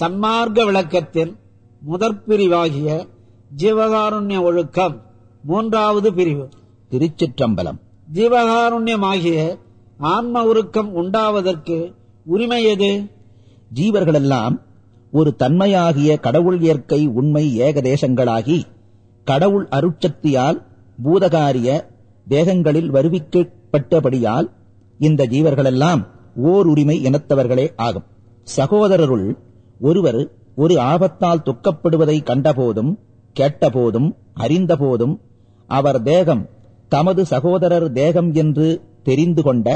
சன்மார்க்க விளக்கத்தின் முதற் பிரிவாகிய ஜீவகாருண்ய ஒழுக்கம் மூன்றாவது பிரிவு. திருச்சிற்றம்பலம். ஜீவகாருண்யமாகிய ஆன்ம உருக்கம் உண்டாவதற்கு உரிமை எது? ஜீவர்களெல்லாம் ஒரு தன்மையாகிய கடவுள் இயற்கை உண்மை ஏகதேசங்களாகி கடவுள் அருட்சக்தியால் பூதகாரிய தேகங்களில் வருவிக்கப்பட்டபடியால் இந்த ஜீவர்களெல்லாம் ஓர் உரிமை இனத்தவர்களே ஆகும். சகோதரருள் ஒருவர் ஒரு ஆபத்தால் துக்கப்படுவதை கண்டபோதும் கேட்டபோதும் அறிந்தபோதும் அவர் தேகம் தமது சகோதரர் தேகம் என்று தெரிந்து கொண்ட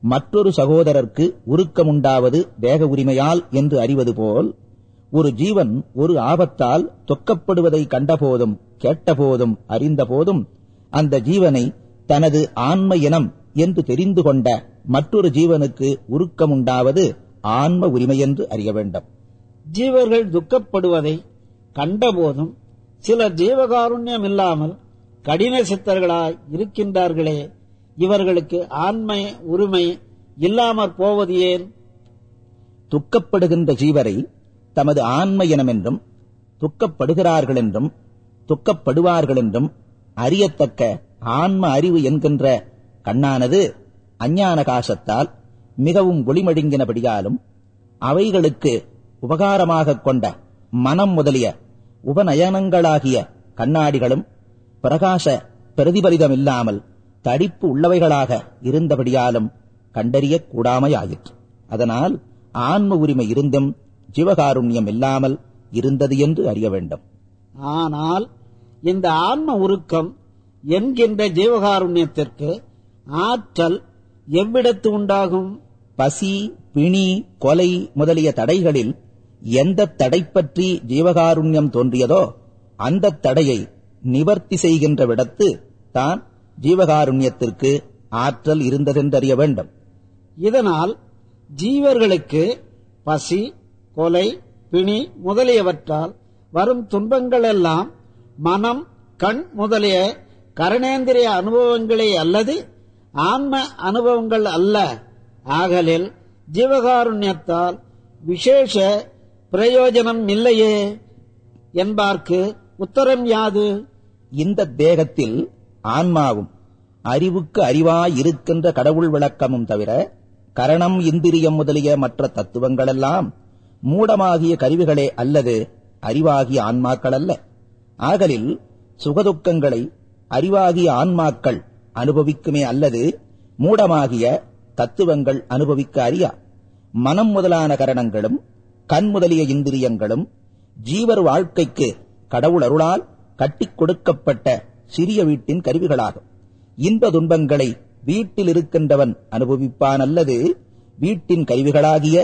மற்றொரு சகோதரர்க்கு உருக்கமுண்டாவது தேக உரிமையால் என்று அறிவது போல் ஒரு ஜீவன் ஒரு ஆபத்தால் தொக்கப்படுவதை கண்டபோதும் கேட்டபோதும் அறிந்தபோதும் அந்த ஜீவனை தனது ஆன்ம இனம் என்று தெரிந்து கொண்ட மற்றொரு ஜீவனுக்கு உருக்கமுண்டாவது ஆன்ம உரிமை என்று அறிய வேண்டும். ஜீவர்கள் துக்கப்படுவதை கண்டபோதும் சில ஜீவகாருண்யம் இல்லாமல் கடின சித்தர்களாய் இருக்கின்றார்களே. இவர்களுக்கு ஆண்மை உரிமை இல்லாமற் போவது ஏன்? துக்கப்படுகின்ற ஜீவரை தமது ஆண்மை எனமென்றும் துக்கப்படுகிறார்கள் என்றும் துக்கப்படுவார்கள் என்றும் அறியத்தக்க ஆன்ம அறிவு என்கின்ற கண்ணானது அஞ்ஞான காசத்தால் மிகவும் ஒளிமடுங்கினபடியாலும் அவைகளுக்கு உபகாரமாகக் கொண்ட மனம் முதலிய உபநயனங்களாகிய கண்ணாடிகளும் பிரகாச பிரதிபலிதமில்லாமல் தடிப்பு உள்ளவைகளாக இருந்தபடியாலும் கண்டறியக் கூடாமையாயிற்று. அதனால் ஆன்ம உரிமை இருந்தும் ஜீவகாருண்யம் இல்லாமல் இருந்தது என்று அறிய வேண்டும். ஆனால் இந்த ஆன்ம உருக்கம் என்கின்ற ஜீவகாருண்யத்திற்கு ஆற்றல் எவ்விடத்து உண்டாகும்? பசி பிணி கொலை முதலிய தடைகளில் எந்த தடை பற்றி ஜீவகாருண்யம் தோன்றியதோ அந்த தடையை நிவர்த்தி செய்கின்ற விடத்து தான் ஜீவகாருண்யத்திற்கு ஆற்றல் இருந்ததென்றறிய வேண்டும். இதனால் ஜீவர்களுக்கு பசி கொலை பிணி முதலியவற்றால் வரும் துன்பங்களெல்லாம் மனம் கண் முதலிய கரணேந்திரிய அனுபவங்களே அல்லது ஆன்ம அனுபவங்கள் அல்ல. ஆகலில் ஜீவகாருண்யத்தால் விசேஷ பிரயோஜனம் இல்லையே என்பார்க்கு உத்தரம் யாது? இந்த தேகத்தில் ஆன்மாவும் அறிவுக்கு அறிவாய் இருக்கின்ற கடவுள் விளக்கமும் தவிர கரணம் இந்திரியம் முதலிய மற்ற தத்துவங்களெல்லாம் மூடமாகிய கருவிகளே அல்லது அறிவாகிய ஆன்மாக்கள் அல்ல ஆகலில் சுகதுக்கங்களை அறிவாகிய ஆன்மாக்கள் அனுபவிக்குமே அல்லது மூடமாகிய தத்துவங்கள் அனுபவிக்க அறியா. மனம் முதலான கரணங்களும் கண் முதலிய இந்திரியங்களும் ஜீவர் வாழ்க்கைக்கு கடவுள் அருளால் கட்டிக் கொடுக்கப்பட்ட சிறிய வீட்டின் கருவிகளாகும். இன்ப துன்பங்களை வீட்டில் இருக்கின்றவன் அனுபவிப்பான் அல்லது வீட்டின் கருவிகளாகிய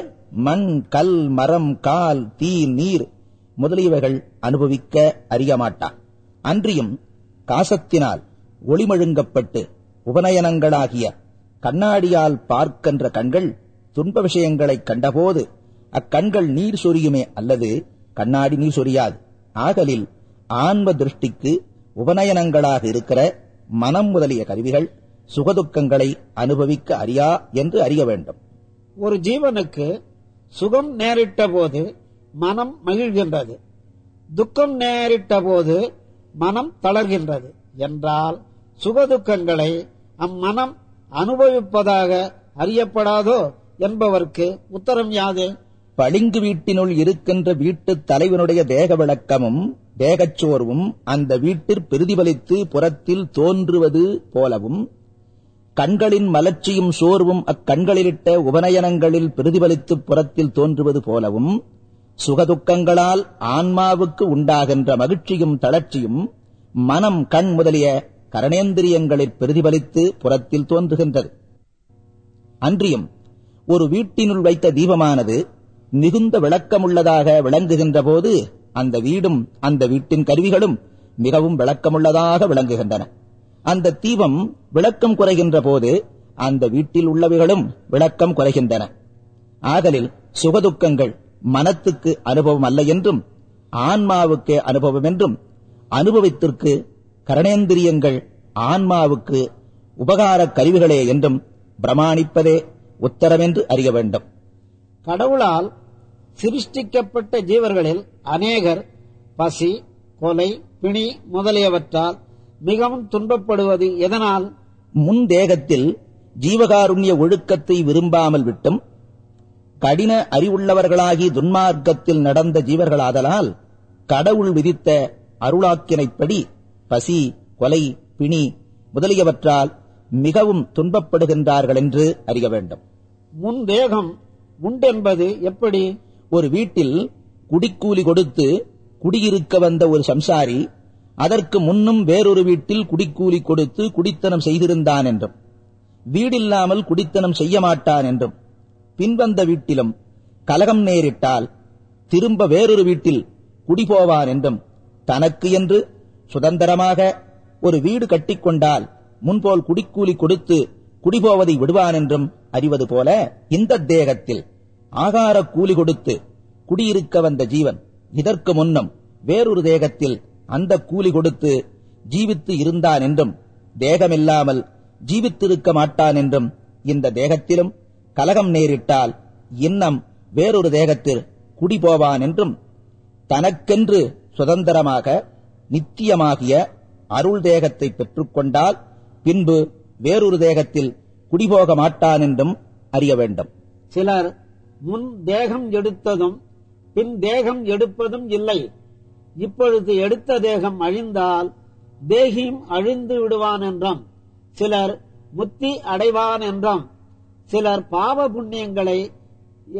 மண் கல் மரம் கால் தீ நீர் முதலியவைகள் அனுபவிக்க அறியமாட்டான் அன்றியும் காசத்தினால் ஒளிமழுங்கப்பட்டு உபநயனங்களாகிய கண்ணாடியால் பார்க்கின்ற கண்கள் துன்ப விஷயங்களைக் கண்டபோது அக்கண்கள் நீர் சொரியுமே அல்லது கண்ணாடி நீர் சொரியாது. ஆகலில் ஆன்ம திருஷ்டிக்கு உபநயனங்களாக இருக்கிற மனம் முதலிய கருவிகள் சுகதுக்கங்களை அனுபவிக்க அறியா என்று அறிய வேண்டும். ஒரு ஜீவனுக்கு சுகம் நேரிட்ட போது மனம் மகிழ்கின்றது. துக்கம் நேரிட்ட போது மனம் தளர்கின்றது. என்றால் சுகதுக்கங்களை அம்மனம் அனுபவிப்பதாக அறியப்படாதோ என்பவர்க்கு உத்தரம் யாது? பளிங்கு வீட்டினுள் இருக்கின்ற வீட்டுத் தலைவனுடைய தேக விளக்கமும் தேகச்சோர்வும் அந்த வீட்டிற் பிரதிபலித்து புறத்தில் தோன்றுவது போலவும் கண்களின் மலர்ச்சியும் சோர்வும் அக்கண்களிலிட்ட உபநயனங்களில் பிரதிபலித்து புறத்தில் தோன்றுவது போலவும் சுகதுக்கங்களால் ஆன்மாவுக்கு உண்டாகின்ற மகிழ்ச்சியும் தளர்ச்சியும் மனம் கண் முதலிய கரணேந்திரியங்களில் பிரதிபலித்து புறத்தில் தோன்றுகின்றது. அன்றியும் ஒரு வீட்டினுள் வைத்த தீபமானது மிகுந்த விளக்கமுள்ளதாக விளங்குகின்ற போது அந்த வீடும் அந்த வீட்டின் கருவிகளும் மிகவும் விளக்கமுள்ளதாக விளங்குகின்றன. அந்த தீபம் விளக்கம் குறைகின்ற போது அந்த வீட்டில் உள்ளவைகளும் விளக்கம் குறைகின்றன. ஆதலில் சுகதுக்கங்கள் மனத்துக்கு அனுபவம் அல்ல என்றும் ஆன்மாவுக்கே அனுபவம் என்றும் அனுபவத்திற்கு கரணேந்திரியங்கள் ஆன்மாவுக்கு உபகாரக் கருவிகளே என்றும் பிரமாணிப்பதே உத்தரமென்று அறிய வேண்டும். கடவுளால் சிருஷ்டிக்கப்பட்ட ஜீவர்களில் அநேகர் பசி கொலை பிணி முதலியவற்றால் மிகவும் துன்பப்படுவது எதனால்? முன் தேகத்தில் ஜீவகாருண்ய ஒழுக்கத்தை விரும்பாமல் விட்டும் கடின அறிவுள்ளவர்களாகி துன்மார்க்கத்தில் நடந்த ஜீவர்களாதலால் கடவுள் விதித்த அருளாக்கினைப்படி பசி கொலை பிணி முதலியவற்றால் மிகவும் துன்பப்படுகின்றார்கள் என்று அறிய வேண்டும். முன் தேகம் உண்டென்பது எப்படி? ஒரு வீட்டில் குடிக்கூலி கொடுத்து குடியிருக்க வந்த ஒரு சம்சாரி அதற்கு முன்னும் வேறொரு வீட்டில் குடிக்கூலி கொடுத்து குடித்தனம் செய்திருந்தான் என்றும் வீடில்லாமல் குடித்தனம் செய்ய மாட்டான் என்றும் பின்வந்த வீட்டிலும் கலகம் நேரிட்டால் திரும்ப வேறொரு வீட்டில் குடிபோவான் என்றும் தனக்கு என்று சுதந்திரமாக ஒரு வீடு கட்டிக்கொண்டால் முன்போல் குடிக்கூலி கொடுத்து குடிபோவதை விடுவான் என்றும் அறிவது போல இந்த தேகத்தில் ஆகார கூலி கொடுத்து குடியிருக்க வந்த ஜீவன் இதற்கு முன்னும் வேறொரு தேகத்தில் அந்த கூலி கொடுத்து ஜீவித்து இருந்தான் என்றும் தேகமில்லாமல் ஜீவித்திருக்க மாட்டான் என்றும் இந்த தேகத்திலும் கலகம் நேரிட்டால் இன்னம் வேறொரு தேகத்தில் குடிபோவான் என்றும் தனக்கென்று சுதந்திரமாக நித்தியமாகிய அருள் தேகத்தை பெற்றுக்கொண்டால் பின்பு வேறொரு தேகத்தில் குடிபோக மாட்டான் என்றும் அறிய வேண்டும். சிலர் முன் தேகம் எடுத்ததும் பின் தேகம் எடுப்பதும் இல்லை. இப்பொழுது எடுத்த தேகம் அழிந்தால் தேகியும் அழிந்து விடுவான் என்றும் சிலர் முத்தி அடைவான் என்றும் சிலர் பாவ புண்ணியங்களை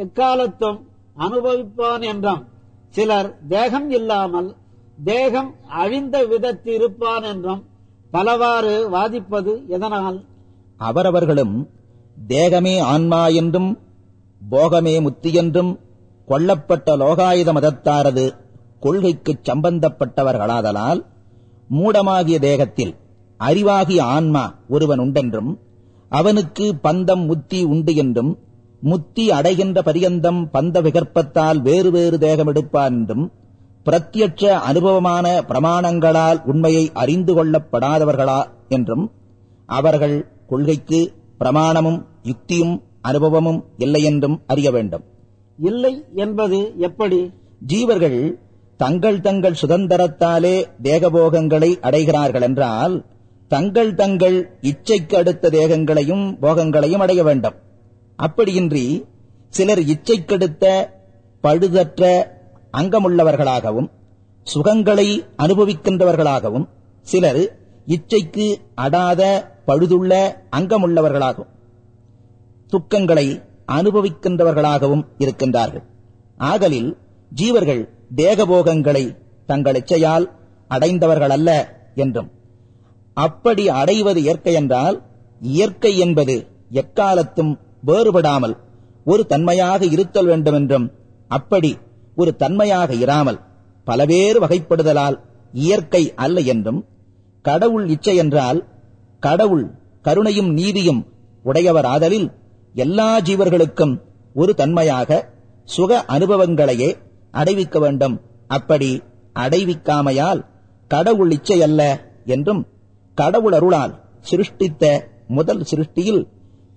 எக்காலத்தும் அனுபவிப்பான் என்றும் சிலர் தேகம் இல்லாமல் தேகம் அழிந்த விதத்தில் இருப்பான் என்றும் பலவாறு வாதிப்பது எதனால்? அவரவர்களும் தேகமே ஆன்மா என்றும் போகமே முத்தி என்றும் கொல்லப்பட்ட லோகாயுத மதத்தாரது கொள்கைக்குச் சம்பந்தப்பட்டவர்களாதலால் மூடமாகிய தேகத்தில் அறிவாகிய ஆன்மா ஒருவன் உண்டென்றும் அவனுக்கு பந்தம் முத்தி உண்டு என்றும் முத்தி அடைகின்ற பரியந்தம் பந்த விகற்பத்தால் வேறு வேறு தேகம் எடுப்பான் என்றும் பிரத்யட்ச அனுபவமான பிரமாணங்களால் உண்மையை அறிந்து கொள்ளப்படாதவர்களா என்றும் அவர்கள் கொள்கைக்கு பிரமாணமும் யுக்தியும் அனுபவமும் இல்லை என்றும் அறிய வேண்டும். இல்லை என்பது எப்படி? ஜீவர்கள் தங்கள் தங்கள் சுதந்திரத்தாலே தேகபோகங்களை அடைகிறார்கள் என்றால் தங்கள் தங்கள் இச்சைக்கு அடுத்த தேகங்களையும் போகங்களையும் அடைய வேண்டும். அப்படியின்றி சிலர் இச்சைக்கடுத்த பழுதற்ற அங்கமுள்ளவர்களாகவும் சுகங்களை அனுபவிக்கின்றவர்களாகவும் சிலர் இச்சைக்கு அடாத பழுதுள்ள அங்கமுள்ளவர்களாகவும் துக்கங்களை அனுபவிக்கின்றவர்களாகவும் இருக்கின்றார்கள். ஆகலில் ஜீவர்கள் தேகபோகங்களை தங்கள் இச்சையால் அடைந்தவர்கள் அல்ல என்றும் அப்படி அடைவது இயற்கை என்றால் இயற்கை என்பது எக்காலத்தும் வேறுபடாமல் ஒரு தன்மையாக இருத்தல் வேண்டும் என்றும் அப்படி ஒரு தன்மையாக இராமல் பலவேறு வகைப்படுதலால் இயற்கை அல்ல என்றும் கடவுள் இச்சை என்றால் கடவுள் கருணையும் நீதியும் உடையவராதலில் எல்லா ஜீவர்களுக்கும் ஒரு தன்மையாக சுக அனுபவங்களையே அடைவிக்க வேண்டும். அப்படி அடைவிக்காமையால் கடவுள் இச்சை அல்ல என்றும் கடவுள் அருளால் சிருஷ்டித்த முதல் சிருஷ்டியில்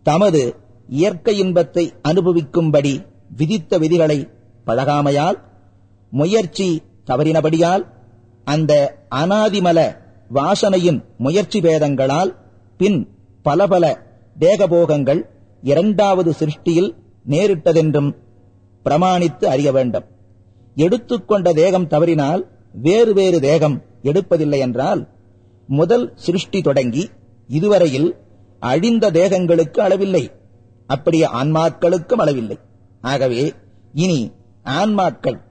தமது இயற்கை இன்பத்தை அனுபவிக்கும்படி விதித்த விதிகளை பழகாமையால் முயற்சி தவறினபடியால் அந்த அனாதிமல வாசனையின் முயற்சி பேதங்களால் பின் பல பல தேகபோகங்கள் இரண்டாவது சிருஷ்டியில் நேரிட்டதென்றும் பிரமாணித்து அறிய வேண்டும். எடுத்துக்கொண்ட தேகம் தவறினால் வேறு வேறு தேகம் எடுப்பதில்லை என்றால் முதல் சிருஷ்டி தொடங்கி இதுவரையில் அழிந்த தேகங்களுக்கு அளவில்லை. அப்படியே ஆன்மாக்களுக்கும் அளவில்லை. ஆகவே இனி ஆன்மாக்கள்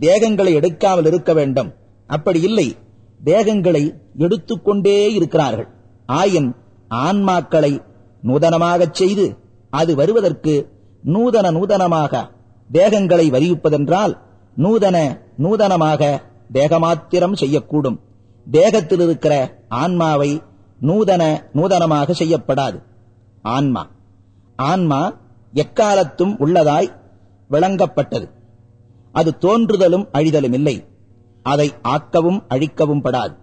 தேகங்களை எடுக்காமல் இருக்க வேண்டும். அப்படி இல்லை தேகங்களை எடுத்துக்கொண்டே இருக்கிறார்கள். ஆயின் ஆன்மாக்களை நூதனமாகச் செய்து அது வருவதற்கு நூதன நூதனமாக தேகங்களை வரிவிப்பதென்றால் நூதன நூதனமாக தேகமாத்திரம் செய்யக்கூடும். தேகத்தில் இருக்கிற ஆன்மாவை நூதன நூதனமாக செய்யப்படாது. ஆன்மா. ஆன்மா எக்காலத்தும் உள்ளதாய் விளங்கப்பட்டது. அது தோன்றுதலும் அழிதலும் இல்லை. அதை ஆக்கவும் அழிக்கவும் படாது.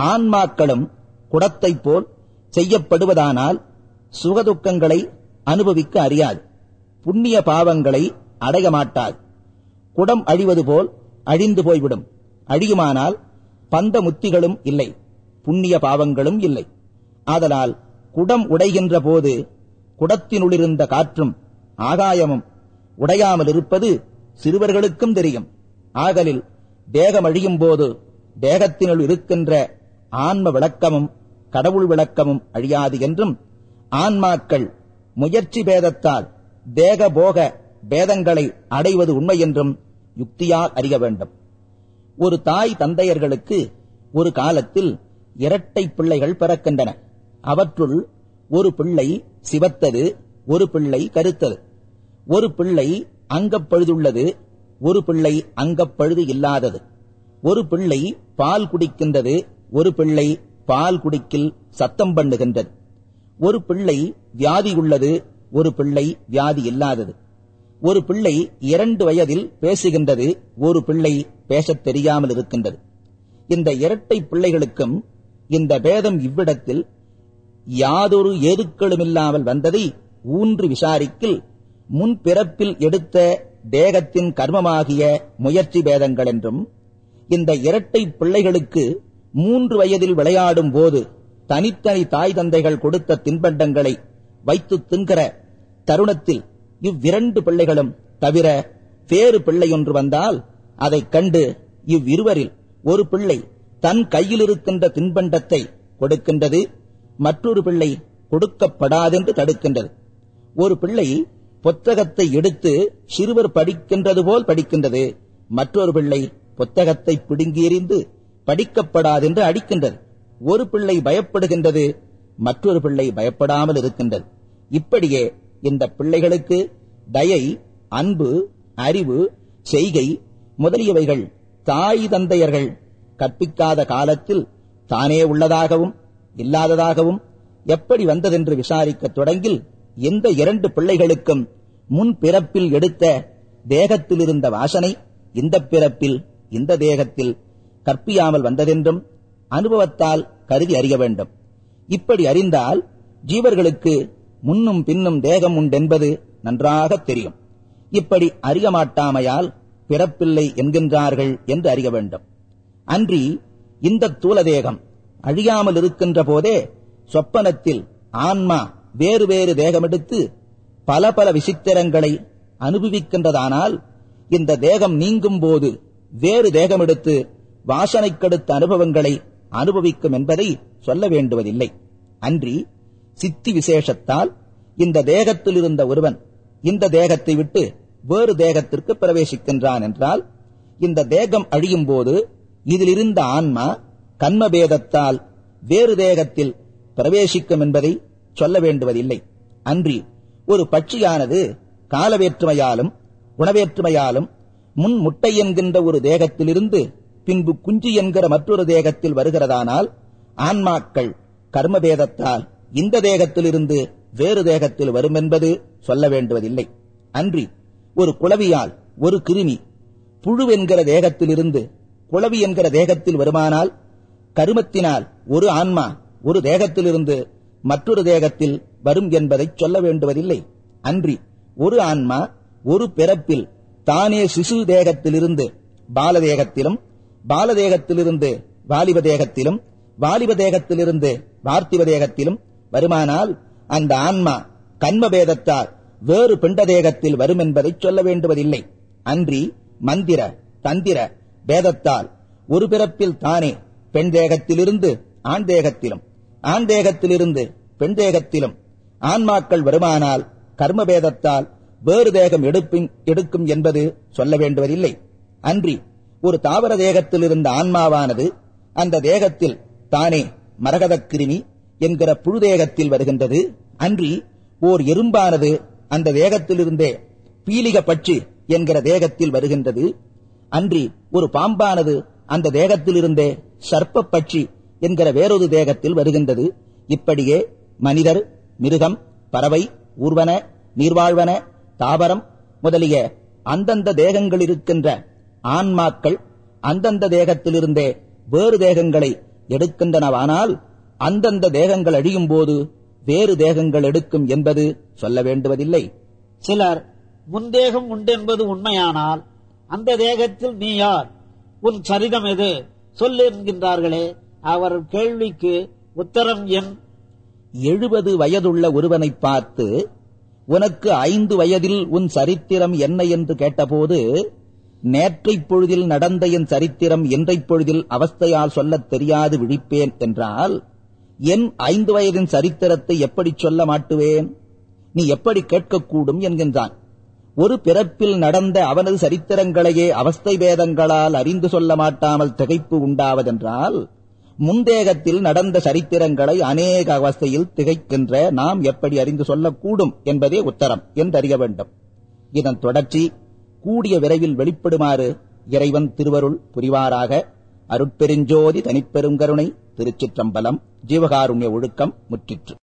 ஆன்மாக்களும் குடத்தைப் போல் செய்யப்படுவதானால் சுகதுக்கங்களை அனுபவிக்க அறியாது. புண்ணிய பாவங்களை அடைய மாட்டாது. குடம் அழிவது போல் அழிந்து போய்விடும். அழியுமானால் பந்த முத்திகளும் இல்லை. புண்ணிய பாவங்களும் இல்லை. ஆதலால் குடம் உடைகின்ற போது குடத்தினுள்ளிருந்த காற்றும் ஆகாயமும் உடையாமல் இருப்பது சிறுவர்களுக்கும் தெரியும். ஆகலில் தேகம் அழியும் போது தேகத்தினுள் இருக்கின்ற ஆன்ம விளக்கமும் கடவுள் விளக்கமும் அழியாது என்றும் ஆன்மாக்கள் முயற்சி பேதத்தால் தேக போக பேதங்களை அடைவது உண்மை என்றும் யுக்தியால் அறிய வேண்டும். ஒரு தாய் தந்தையர்களுக்கு ஒரு காலத்தில் இரட்டை பிள்ளைகள் பிறக்கின்றன. அவற்றுள் ஒரு பிள்ளை சிவத்தது ஒரு பிள்ளை கருத்தது. ஒரு பிள்ளை அங்கப்பழுதுள்ளது ஒரு பிள்ளை அங்கப்பழுது இல்லாதது. ஒரு பிள்ளை பால் குடிக்கின்றது ஒரு பிள்ளை பால் குடிக்கில் சத்தம் பண்ணுகின்றது. ஒரு பிள்ளை வியாதி உள்ளது ஒரு பிள்ளை வியாதி இல்லாதது. ஒரு பிள்ளை இரண்டு வயதில் பேசுகின்றது ஒரு பிள்ளை பேசத் தெரியாமல் இருக்கின்றது. இந்த இரட்டை பிள்ளைகளுக்கும் இந்த பேதம் இவ்விடத்தில் யாதொரு ஏதுக்களுமில்லாமல் வந்ததை ஊன்று விசாரிக்கில் முன் பிறப்பில் எடுத்த தேகத்தின் கர்மமாகிய முயற்சி பேதங்கள் என்றும் இந்த இரட்டை பிள்ளைகளுக்கு மூன்று வயதில் விளையாடும் போது தனித்தனி தாய் தந்தைகள் கொடுத்த தின்பண்டங்களை வைத்து தின்கிற தருணத்தில் இவ்விரண்டு பிள்ளைகளும் தவிர வேறு பிள்ளையொன்று வந்தால் அதைக் கண்டு இவ்விருவரில் ஒரு பிள்ளை தன் கையில் இருக்கின்ற தின்பண்டத்தை கொடுக்கின்றது மற்றொரு பிள்ளை கொடுக்கப்படாதென்று தடுக்கின்றது. ஒரு பிள்ளை புத்தகத்தை எடுத்து சிறுவர் படிக்கின்றது போல் படிக்கின்றது. மற்றொரு பிள்ளை புத்தகத்தை பிடுங்கி எறிந்து படிக்கப்படாதென்று அடிக்கின்றது. ஒரு பிள்ளை பயப்படுகின்றது மற்றொரு பிள்ளை பயப்படாமல் இருக்கின்றது. இப்படியே இந்த பிள்ளைகளுக்கு தயை அன்பு அறிவு செய்கை முதலியவைகள் தாய் தந்தையர்கள் கற்பிக்காத காலத்தில் தானே உள்ளதாகவும் இல்லாததாகவும் எப்படி வந்ததென்று விசாரிக்கத் தொடங்கில் எந்த இரண்டு பிள்ளைகளுக்கும் முன் பிறப்பில் எடுத்த தேகத்தில் இருந்த வாசனை இந்த பிறப்பில் இந்த தேகத்தில் கற்பியாமல் வந்ததென்றும் அனுபவத்தால் கருதி அறிய வேண்டும். இப்படி அறிந்தால் ஜீவர்களுக்கு முன்னும் பின்னும் தேகம் உண்டென்பது நன்றாக தெரியும். இப்படி அறிய மாட்டாமையால் பிறப்பில்லை என்கின்றார்கள் என்று அறிய வேண்டும். அன்றி இந்த தூல தேகம் அழியாமல் இருக்கின்ற போதே சொப்பனத்தில் ஆன்மா வேறு வேறு தேகமெடுத்து பல பல விசித்திரங்களை அனுபவிக்கின்றதானால் இந்த தேகம் நீங்கும் போது வேறு தேகமெடுத்து வாசனைக்கடுத்த அனுபவங்களை அனுபவிக்கும் என்பதை சொல்ல வேண்டுவதில்லை. அன்றி சித்தி விசேஷத்தால் இந்த தேகத்தில் இருந்த ஒருவன் இந்த தேகத்தை விட்டு வேறு தேகத்திற்கு பிரவேசிக்கின்றான் என்றால் இந்த தேகம் அழியும் போது இதிலிருந்த ஆன்மா கண்மபேதத்தால் வேறு தேகத்தில் பிரவேசிக்கும் என்பதை சொல்ல வேண்டுவதில்லை. அன்றி ஒரு பட்சியானது காலவேற்றுமையாலும் உணவேற்றுமையாலும் முன் முட்டை என்கின்ற ஒரு தேகத்திலிருந்து பின்பு குஞ்சு என்கிற மற்றொரு தேகத்தில் வருகிறதானால் ஆன்மாக்கள் கர்மபேதத்தால் இந்த தேகத்திலிருந்து வேறு தேகத்தில் வரும் என்பது சொல்ல வேண்டுவதில்லை. அன்றி ஒரு குளவியால் ஒரு கிருமி புழு என்கிற தேகத்திலிருந்து குளவி என்கிற தேகத்தில் வருமானால் கருமத்தினால் ஒரு ஆன்மா ஒரு தேகத்திலிருந்து மற்றொரு தேகத்தில் வரும் என்பதை சொல்ல வேண்டுவதில்லை. அன்றி ஒரு ஆன்மா ஒரு பிறப்பில் தானே சிசு தேகத்திலிருந்து பாலதேகத்திலும் பாலதேகத்திலிருந்து வாலிப தேகத்திலும் வாலிப தேகத்திலிருந்து பார்த்திவ தேகத்திலும் வருமானால் அந்த ஆன்மா கண்மபேதத்தால் வேறு பிண்ட தேகத்தில் வரும் என்பதை சொல்ல வேண்டுவதில்லை. அன்றி மந்திர தந்திர பேதத்தால் ஒரு பிறப்பில் தானே பெண் தேகத்திலிருந்து ஆண் தேகத்திலும் ஆண் தேகத்திலிருந்து பெண் தேகத்திலும் ஆன்மாக்கள் வருமானால் கர்மபேதத்தால் வேறு தேகம் எடுப்பின் எடுக்கும் என்பது சொல்ல வேண்டுவதில்லை. அன்றி ஒரு தாவர தேகத்தில் இருந்த ஆன்மாவானது அந்த தேகத்தில் தானே மரகதக் கிருமி என்கிற புழு தேகத்தில் வருகின்றது. அன்றி ஓர் எறும்பானது அந்த தேகத்திலிருந்தே பீலிக பட்சி என்கிற தேகத்தில் வருகின்றது. அன்றி ஒரு பாம்பானது அந்த தேகத்திலிருந்தே சர்ப்ப பட்சி என்கிற வேறொரு தேகத்தில் வருகின்றது. இப்படியே மனிதர் மிருகம் பறவை ஊர்வன நீர்வாழ்வன தாவரம் முதலிய அந்தந்த தேகங்கள் இருக்கின்ற ஆன்மாக்கள் அந்தந்த தேகத்திலிருந்தே வேறு தேகங்களை எடுக்கின்றனவானால் அந்தந்த தேகங்கள் அழியும் போது வேறு தேகங்கள் எடுக்கும் என்பது சொல்ல வேண்டுவதில்லை. சிலர் முந்தேகம் உண்டென்பது உண்மையானால் அந்த தேகத்தில் நீ யார்? உன் சரிதம் எது? சொல்லு என்கின்றார்களே. அவர் கேள்விக்கு உத்தரம் என் எழுபது வயதுள்ள ஒருவனைப் பார்த்து உனக்கு ஐந்து வயதில் உன் சரித்திரம் என்ன என்று கேட்டபோது நேற்றைப் பொழுதில் நடந்த என் சரித்திரம் இன்றைப் பொழுதில் அவஸ்தையால் சொல்லத் தெரியாது விழிப்பேன் என்றால் என் ஐந்து வயதின் சரித்திரத்தை எப்படிச் சொல்ல மாட்டுவேன்? நீ எப்படி கேட்கக்கூடும் என்கின்றான். ஒரு பிறப்பில் நடந்த அவனது சரித்திரங்களையே அவஸ்தை பேதங்களால் அறிந்து சொல்ல மாட்டாமல் திகைப்பு உண்டாவதென்றால் முந்தேகத்தில் நடந்த சரித்திரங்களை அநேக அவஸ்தையில் திகைக்கின்ற நாம் எப்படி அறிந்து சொல்லக்கூடும் என்பதே உத்தரம் என்றறிய வேண்டும். இதன் தொடர்ச்சி கூடிய விரைவில் வெளிப்படுமாறு இறைவன் திருவருள் புரிவாராக. அருட்பெருஞ்சோதி தனிப்பெருங்கருணை திருச்சிற்றம்பலம் ஜீவகாருண்ய ஒழுக்கம் முற்றிற்று.